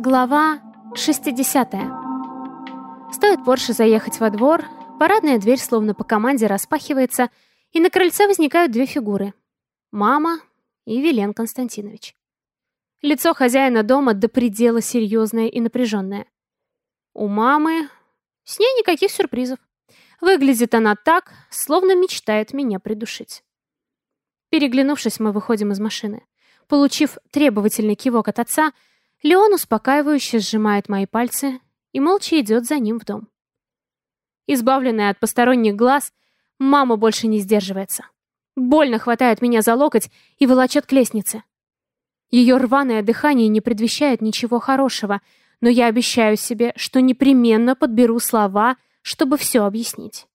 Глава 60. Стоит Порше заехать во двор, парадная дверь словно по команде распахивается, и на крыльце возникают две фигуры. Мама и Вилен Константинович. Лицо хозяина дома до предела серьезное и напряженное. У мамы с ней никаких сюрпризов. Выглядит она так, словно мечтает меня придушить. Переглянувшись, мы выходим из машины. Получив требовательный кивок от отца, Леон успокаивающе сжимает мои пальцы и молча идет за ним в дом. Избавленная от посторонних глаз, мама больше не сдерживается. Больно хватает меня за локоть и волочет к лестнице. Ее рваное дыхание не предвещает ничего хорошего, но я обещаю себе, что непременно подберу слова, чтобы все объяснить.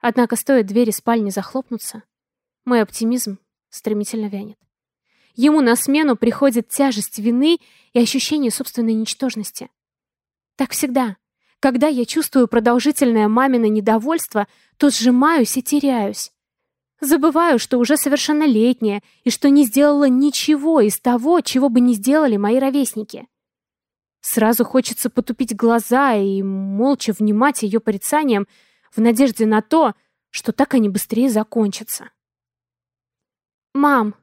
Однако стоит двери спальни захлопнуться, мой оптимизм стремительно вянет. Ему на смену приходит тяжесть вины и ощущение собственной ничтожности. Так всегда. Когда я чувствую продолжительное мамино недовольство, то сжимаюсь и теряюсь. Забываю, что уже совершеннолетняя и что не сделала ничего из того, чего бы не сделали мои ровесники. Сразу хочется потупить глаза и молча внимать ее порицаниям в надежде на то, что так они быстрее закончатся. «Мам!»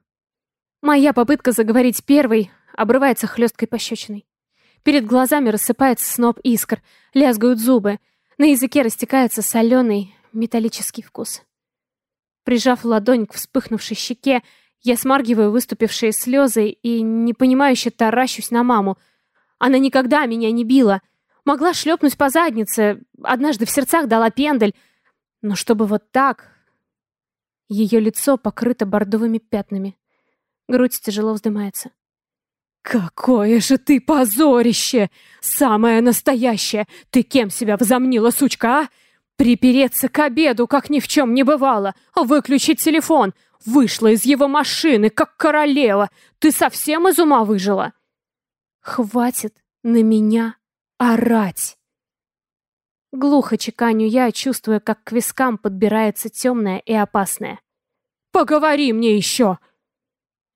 Моя попытка заговорить первой обрывается хлесткой пощечиной. Перед глазами рассыпается сноп искр, лязгают зубы. На языке растекается соленый металлический вкус. Прижав ладонь к вспыхнувшей щеке, я смаргиваю выступившие слезы и непонимающе таращусь на маму. Она никогда меня не била. Могла шлепнуть по заднице, однажды в сердцах дала пендель. Но чтобы вот так... Ее лицо покрыто бордовыми пятнами. Грудь тяжело вздымается. «Какое же ты позорище! Самое настоящее! Ты кем себя возомнила, сучка, а? Припереться к обеду, как ни в чем не бывало, выключить телефон, вышла из его машины, как королева! Ты совсем из ума выжила?» «Хватит на меня орать!» Глухо чеканю я, чувствуя, как к вискам подбирается темное и опасное. «Поговори мне еще!»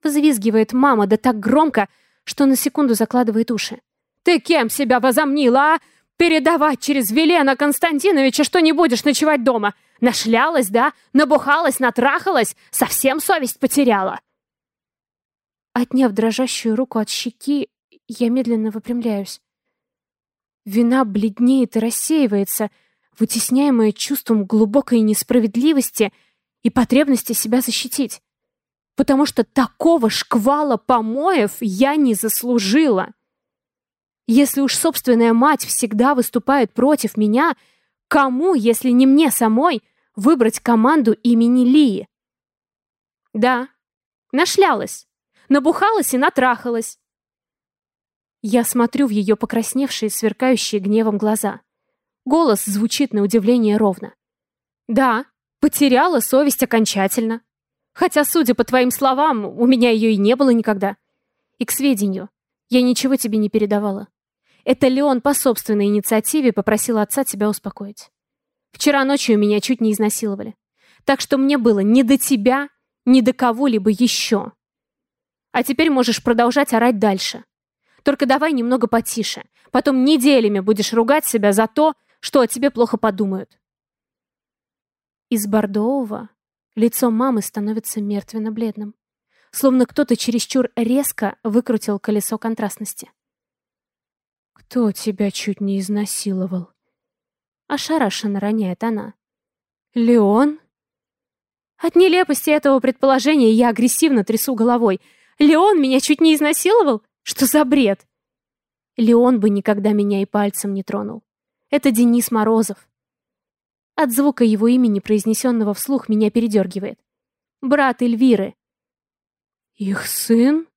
Взвизгивает мама, да так громко, что на секунду закладывает уши. «Ты кем себя возомнила, а? Передавать через Велена Константиновича, что не будешь ночевать дома. Нашлялась, да? Набухалась, натрахалась? Совсем совесть потеряла?» Отняв дрожащую руку от щеки, я медленно выпрямляюсь. Вина бледнеет и рассеивается, вытесняемая чувством глубокой несправедливости и потребности себя защитить потому что такого шквала помоев я не заслужила. Если уж собственная мать всегда выступает против меня, кому, если не мне самой, выбрать команду имени Лии? Да, нашлялась, набухалась и натрахалась. Я смотрю в ее покрасневшие, сверкающие гневом глаза. Голос звучит на удивление ровно. Да, потеряла совесть окончательно. Хотя, судя по твоим словам, у меня ее и не было никогда. И к сведению, я ничего тебе не передавала. Это Леон по собственной инициативе попросил отца тебя успокоить. Вчера ночью меня чуть не изнасиловали. Так что мне было ни до тебя, ни до кого-либо еще. А теперь можешь продолжать орать дальше. Только давай немного потише. Потом неделями будешь ругать себя за то, что о тебе плохо подумают. Из бордового Лицо мамы становится мертвенно-бледным. Словно кто-то чересчур резко выкрутил колесо контрастности. «Кто тебя чуть не изнасиловал?» Ошарашенно роняет она. «Леон?» От нелепости этого предположения я агрессивно трясу головой. «Леон меня чуть не изнасиловал? Что за бред?» Леон бы никогда меня и пальцем не тронул. Это Денис Морозов. От звука его имени, произнесенного вслух, меня передергивает. Брат Эльвиры. Их сын?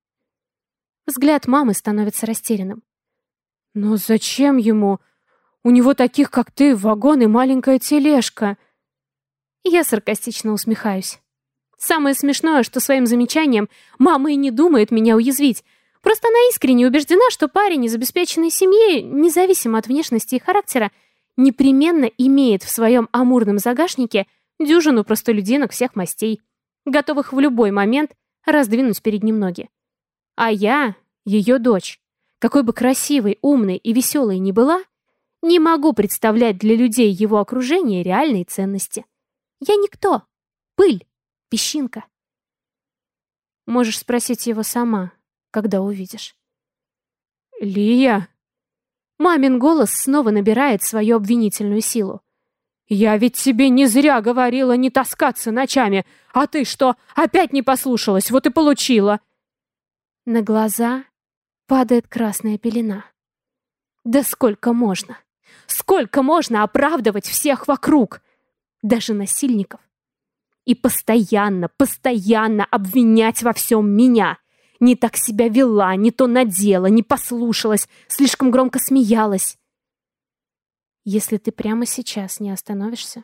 Взгляд мамы становится растерянным. Но зачем ему? У него таких, как ты, вагон и маленькая тележка. Я саркастично усмехаюсь. Самое смешное, что своим замечанием мама и не думает меня уязвить. Просто она искренне убеждена, что парень из обеспеченной семьи, независимо от внешности и характера, непременно имеет в своем амурном загашнике дюжину простолюдинок всех мастей, готовых в любой момент раздвинуть перед ним ноги. А я — ее дочь, какой бы красивой, умной и веселой ни была, не могу представлять для людей его окружения реальной ценности. Я никто. Пыль. Песчинка. Можешь спросить его сама, когда увидишь. «Лия!» Мамин голос снова набирает свою обвинительную силу. «Я ведь тебе не зря говорила не таскаться ночами, а ты что, опять не послушалась, вот и получила!» На глаза падает красная пелена. «Да сколько можно? Сколько можно оправдывать всех вокруг? Даже насильников? И постоянно, постоянно обвинять во всем меня!» Не так себя вела, не то надела, не послушалась, слишком громко смеялась. Если ты прямо сейчас не остановишься,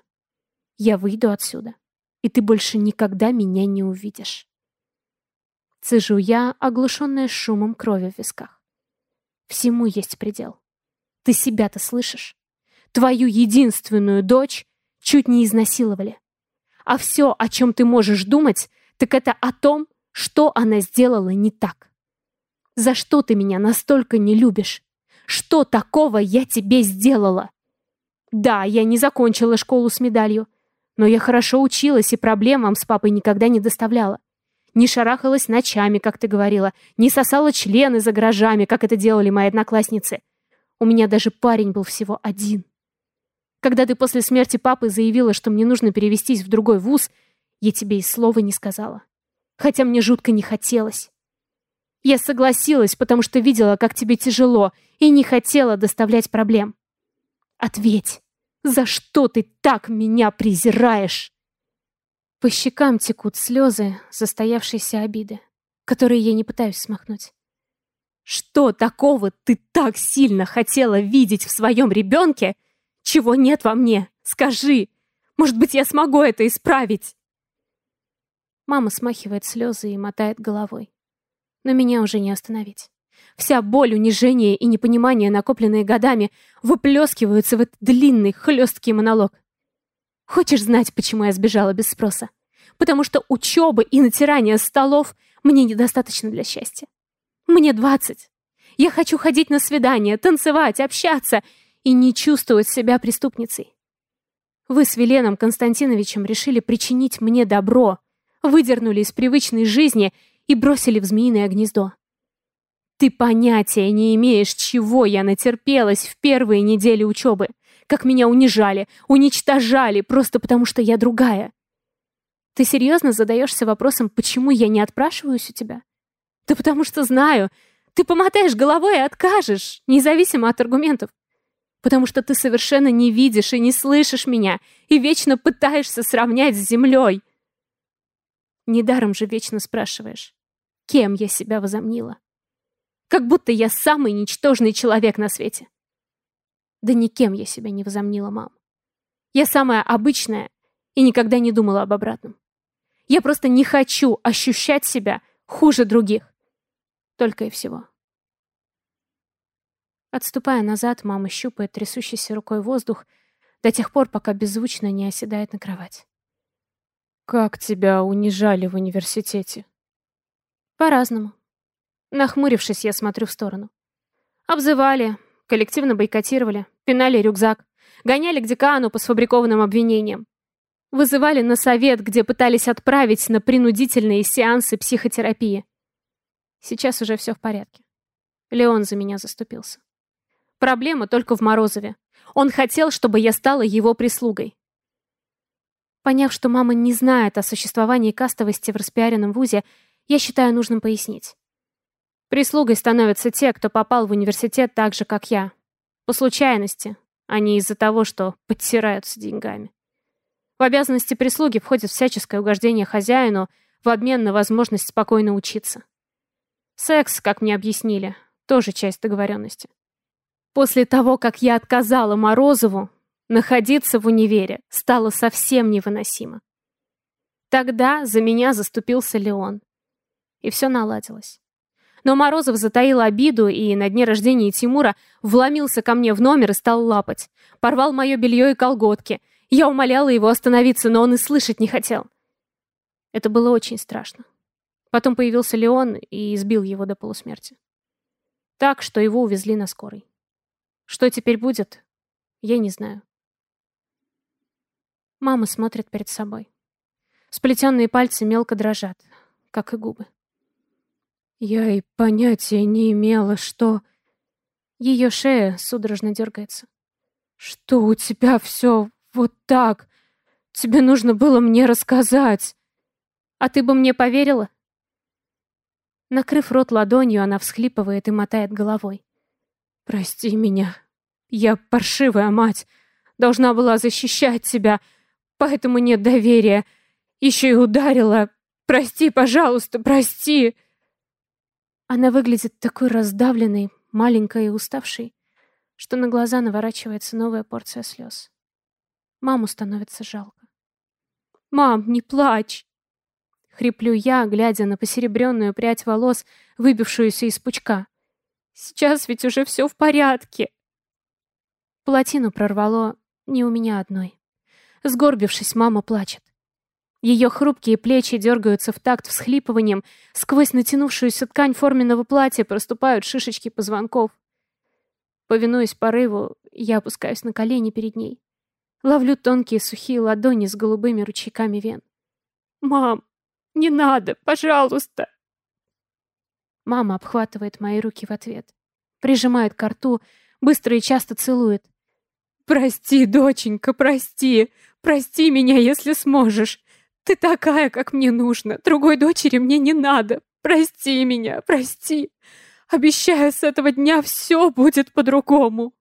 я выйду отсюда, и ты больше никогда меня не увидишь. Цежу я, оглушенная шумом крови в висках. Всему есть предел. Ты себя-то слышишь? Твою единственную дочь чуть не изнасиловали. А все, о чем ты можешь думать, так это о том, что она сделала не так. За что ты меня настолько не любишь? Что такого я тебе сделала? Да, я не закончила школу с медалью, но я хорошо училась и проблем вам с папой никогда не доставляла. Не шарахалась ночами, как ты говорила, не сосала члены за гаражами, как это делали мои одноклассницы. У меня даже парень был всего один. Когда ты после смерти папы заявила, что мне нужно перевестись в другой вуз, я тебе и слова не сказала. Хотя мне жутко не хотелось. Я согласилась, потому что видела, как тебе тяжело, и не хотела доставлять проблем. Ответь. За что ты так меня презираешь? По щекам текут слезы застоявшейся обиды, которые я не пытаюсь смахнуть. Что такого ты так сильно хотела видеть в своем ребенке, чего нет во мне? Скажи. Может быть, я смогу это исправить? Мама смахивает слезы и мотает головой. Но меня уже не остановить. Вся боль, унижение и непонимание, накопленные годами, выплескиваются в этот длинный, хлесткий монолог. Хочешь знать, почему я сбежала без спроса? Потому что учебы и натирание столов мне недостаточно для счастья. Мне двадцать. Я хочу ходить на свидания, танцевать, общаться и не чувствовать себя преступницей. Вы с Веленом Константиновичем решили причинить мне добро, выдернули из привычной жизни и бросили в змеиное гнездо. Ты понятия не имеешь, чего я натерпелась в первые недели учебы. Как меня унижали, уничтожали, просто потому что я другая. Ты серьезно задаешься вопросом, почему я не отпрашиваюсь у тебя? Да потому что знаю, ты помотаешь головой и откажешь, независимо от аргументов. Потому что ты совершенно не видишь и не слышишь меня, и вечно пытаешься сравнять с землей. Недаром же вечно спрашиваешь, кем я себя возомнила. Как будто я самый ничтожный человек на свете. Да никем я себя не возомнила, мам. Я самая обычная и никогда не думала об обратном. Я просто не хочу ощущать себя хуже других. Только и всего. Отступая назад, мама щупает трясущейся рукой воздух до тех пор, пока беззвучно не оседает на кровать. «Как тебя унижали в университете?» «По-разному. Нахмурившись, я смотрю в сторону. Обзывали, коллективно бойкотировали, пинали рюкзак, гоняли к декану по сфабрикованным обвинениям. Вызывали на совет, где пытались отправить на принудительные сеансы психотерапии. Сейчас уже все в порядке. Леон за меня заступился. Проблема только в Морозове. Он хотел, чтобы я стала его прислугой. Поняв, что мама не знает о существовании кастовости в распиаренном вузе, я считаю нужным пояснить. Прислугой становятся те, кто попал в университет так же, как я. По случайности, а не из-за того, что подтираются деньгами. В обязанности прислуги входит всяческое угождение хозяину в обмен на возможность спокойно учиться. Секс, как мне объяснили, тоже часть договоренности. После того, как я отказала Морозову, находиться в универе стало совсем невыносимо. Тогда за меня заступился Леон. И все наладилось. Но Морозов затаил обиду и на дне рождения Тимура вломился ко мне в номер и стал лапать. Порвал мое белье и колготки. Я умоляла его остановиться, но он и слышать не хотел. Это было очень страшно. Потом появился Леон и избил его до полусмерти. Так, что его увезли на скорой. Что теперь будет, я не знаю. Мама смотрит перед собой. Сплетенные пальцы мелко дрожат, как и губы. Я и понятия не имела, что... Ее шея судорожно дергается. Что у тебя все вот так? Тебе нужно было мне рассказать. А ты бы мне поверила? Накрыв рот ладонью, она всхлипывает и мотает головой. Прости меня. Я паршивая мать. Должна была защищать тебя, поэтому нет доверия. Еще и ударила. Прости, пожалуйста, прости. Она выглядит такой раздавленной, маленькой и уставшей, что на глаза наворачивается новая порция слез. Маму становится жалко. «Мам, не плачь!» Хриплю я, глядя на посеребренную прядь волос, выбившуюся из пучка. «Сейчас ведь уже все в порядке!» Плотину прорвало не у меня одной. Сгорбившись, мама плачет. Ее хрупкие плечи дергаются в такт всхлипыванием, сквозь натянувшуюся ткань форменного платья проступают шишечки позвонков. Повинуясь порыву, я опускаюсь на колени перед ней. Ловлю тонкие сухие ладони с голубыми ручейками вен. «Мам, не надо, пожалуйста!» Мама обхватывает мои руки в ответ. Прижимает к рту, быстро и часто целует. «Прости, доченька, прости! Прости меня, если сможешь! Ты такая, как мне нужно! Другой дочери мне не надо! Прости меня, прости! Обещаю, с этого дня все будет по-другому!»